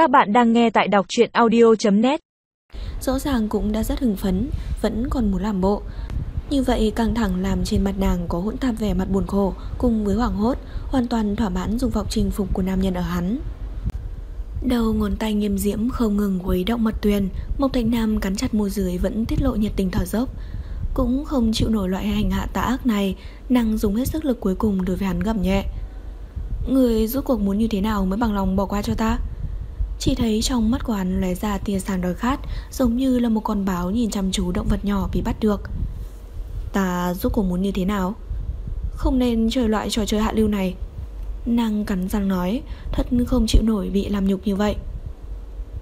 Các bạn đang nghe tại đọc truyện audio.net Rõ ràng cũng đã rất hưng phấn, Vẫn còn muốn làm bộ. Như vậy căng thẳng làm trên mặt nàng có hỗn tạp vẻ mặt buồn khổ, Cùng với hoảng hốt, Hoàn toàn thỏa mãn dùng vọng chinh phục của nam nhân ở hắn. Đầu ngón tay nghiêm diễm không ngừng quấy động mật tuyền, Mộc Thạch Nam cắn chặt môi dưới vẫn tiết lộ nhiệt tình thở dốc. Cũng không chịu nổi loại hành hạ tà ác này, Nàng dùng hết sức lực cuối cùng đối với hắn gầm nhẹ. Người rốt cuộc muốn như thế nào mới bằng lòng bỏ qua cho ta? Chỉ thấy trong mắt của hắn lóe ra tia sáng đói khát, Giống như là một con báo nhìn chăm chú động vật nhỏ bị bắt được. Ta giúp cô muốn như thế nào? Không nên chơi loại trò chơi hạ lưu này. Nàng cắn răng nói, Thật không chịu nổi bị làm nhục như vậy.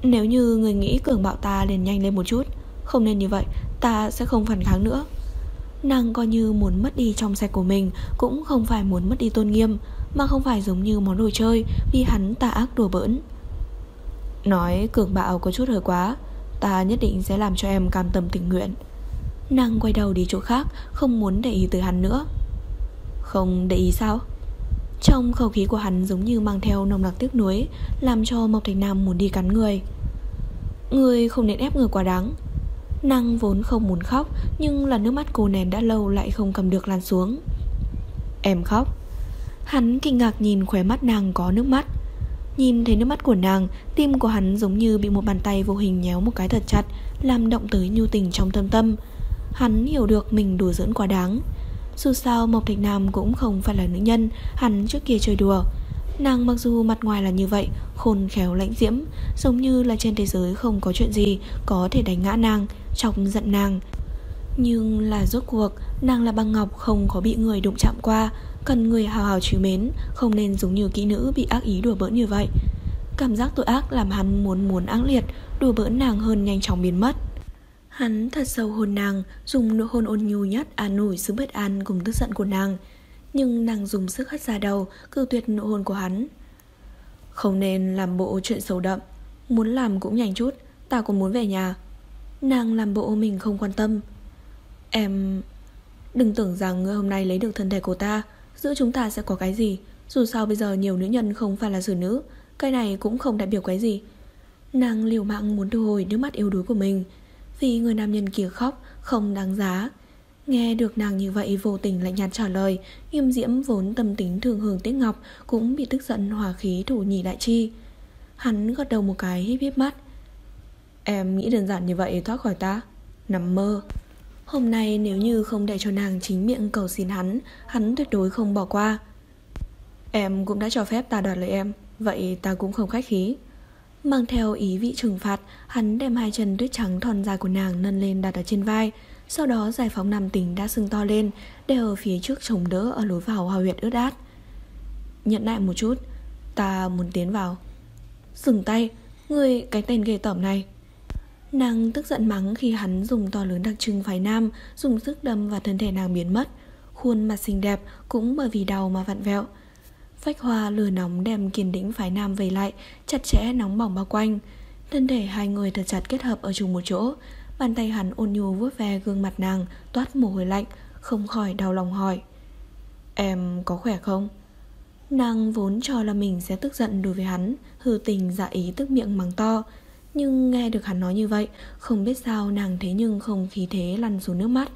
Nếu như người nghĩ cường bạo ta liền nhanh lên một chút, Không nên như vậy, Ta sẽ không phản kháng nữa. Nàng coi như muốn mất đi trong sạch của mình, Cũng không phải muốn mất đi tôn nghiêm, Mà không phải giống như món đồ chơi Vì hắn tà ác đùa bỡn. Nói cường bạo có chút hơi quá, Ta nhất định sẽ làm cho em cam tâm tình nguyện. Nàng quay đầu đi chỗ khác, Không muốn để ý tới hắn nữa. Không để ý sao? Trong khẩu khí của hắn giống như mang theo nồng nặc tiếc nuối, Làm cho Mộc Thành Nam muốn đi cắn người. Người không nên ép người quá đáng. Nàng vốn không muốn khóc, Nhưng là nước mắt cô nén đã lâu lại không cầm được lan xuống. Em khóc? Hắn kinh ngạc nhìn khóe mắt nàng có nước mắt. Nhìn thấy nước mắt của nàng, Tim của hắn giống như bị một bàn tay vô hình nhéo một cái thật chặt, Làm động tới nhu tình trong tâm tâm. Hắn hiểu được mình đùa giỡn quá đáng. Dù sao Mộc Thạch Nam cũng không phải là nữ nhân, Hắn trước kia chơi đùa. Nàng mặc dù mặt ngoài là như vậy, Khôn khéo lãnh diễm, Giống như là trên thế giới không có chuyện gì Có thể đánh ngã nàng, Chọc giận nàng. Nhưng là rốt cuộc, Nàng là băng ngọc không có bị người đụng chạm qua Cần người hào hào trìu mến, Không nên giống như kỹ nữ bị ác ý đùa bỡn như vậy. Cảm giác tội ác làm hắn muốn muốn ác liệt, Đùa bỡn nàng hơn nhanh chóng biến mất. Hắn thật sâu hôn nàng, Dùng nụ hôn ôn nhu nhất an ủi sự bất an cùng tức giận của nàng. Nhưng nàng dùng sức hất ra đầu, cự tuyệt nụ hôn của hắn. Không nên làm bộ chuyện xấu đậm, Muốn làm cũng nhanh chút, Ta cũng muốn về nhà. Nàng làm bộ mình không quan tâm. Em, Đừng tưởng rằng người hôm nay lấy được thân thể của ta Giữa chúng ta sẽ có cái gì? Dù sao bây giờ nhiều nữ nhân không phải là xử nữ, Cái này cũng không đại biểu cái gì. Nàng liều mạng muốn thu hồi nước mắt yếu đuối của mình, Vì người nam nhân kia khóc, Không đáng giá. Nghe được nàng như vậy, vô tình lạnh nhạt trả lời, Nghiêm diễm vốn tâm tính thường hưởng tiếc ngọc Cũng bị tức giận hòa khí thủ nhì đại chi. Hắn gật đầu một cái, híp híp mắt. Em nghĩ đơn giản như vậy thoát khỏi ta, Nằm mơ. Hôm nay nếu như không để cho nàng chính miệng cầu xin hắn Hắn tuyệt đối không bỏ qua. Em cũng đã cho phép ta đoạt lời em, Vậy ta cũng không khách khí. Mang theo ý vị trừng phạt, Hắn đem hai chân tuyết trắng thon dài của nàng nâng lên đặt ở trên vai, Sau đó giải phóng nam tính đã sưng to lên, Để ở phía trước chống đỡ ở lối vào hòa huyệt ướt át. Nhận lại một chút, Ta muốn tiến vào. Dừng tay Người cái tên ghê tởm này. Nàng tức giận mắng khi hắn dùng to lớn đặc trưng phái nam, Dùng sức đâm và thân thể nàng biến mất. Khuôn mặt xinh đẹp cũng bởi vì đau mà vặn vẹo. Phách hoa lửa nóng đem kiên đĩnh phái nam về lại, Chặt chẽ nóng bỏng bao quanh. Thân thể hai người thật chặt kết hợp ở chung một chỗ. Bàn tay hắn ôn nhu vuốt ve gương mặt nàng, Toát mồ hôi lạnh, Không khỏi đau lòng hỏi. Em có khỏe không? Nàng vốn cho là mình sẽ tức giận đối với hắn, Hư tình dạ ý tức miệng mắng to nhưng nghe được hắn nói như vậy, Không biết sao nàng thế nhưng không khí thế lăn xuống nước mắt.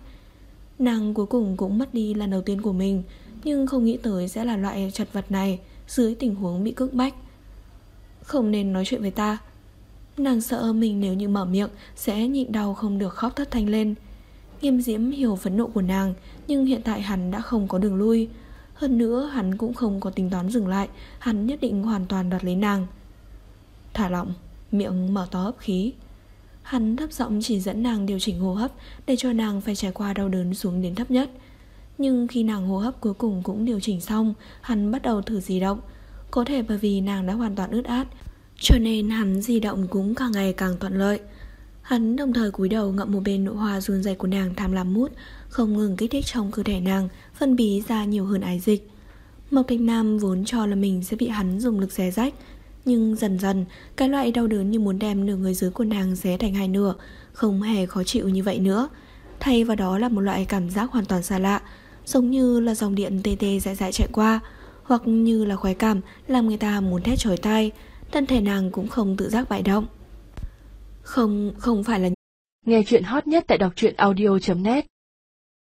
Nàng cuối cùng cũng mất đi lần đầu tiên của mình, Nhưng không nghĩ tới sẽ là loại chật vật này Dưới tình huống bị cưỡng bách. Không nên nói chuyện với ta. Nàng sợ mình nếu như mở miệng Sẽ nhịn đau không được khóc thất thanh lên. Nghiêm diễm hiểu phẫn nộ của nàng, Nhưng hiện tại hắn đã không có đường lui. Hơn nữa, hắn cũng không có tính toán dừng lại, Hắn nhất định hoàn toàn đoạt lấy nàng. Thả lỏng miệng mở to hấp khí. Hắn thấp giọng chỉ dẫn nàng điều chỉnh hô hấp để cho nàng phải trải qua đau đớn xuống đến thấp nhất. Nhưng khi nàng hô hấp cuối cùng cũng điều chỉnh xong, hắn bắt đầu thử di động. Có thể bởi vì nàng đã hoàn toàn ướt át, cho nên hắn di động cũng càng ngày càng thuận lợi. Hắn đồng thời cúi đầu ngậm một bên nụ hoa run rẩy của nàng tham lam mút, không ngừng kích thích trong cơ thể nàng, phân bí ra nhiều hơn ái dịch. Mộc Thạch Nam vốn cho là mình sẽ bị hắn dùng lực xé rách, nhưng dần dần Cái loại đau đớn như muốn đem nửa người dưới của nàng xé thành hai nửa Không hề khó chịu như vậy nữa. Thay vào đó là một loại cảm giác hoàn toàn xa lạ Giống như là dòng điện tê tê dại dại chạy qua Hoặc như là khoái cảm Làm người ta muốn thét chói tai Thân thể nàng cũng không tự giác bại động. Không, không phải là Nghe chuyện hot nhất tại đọc truyện audio.net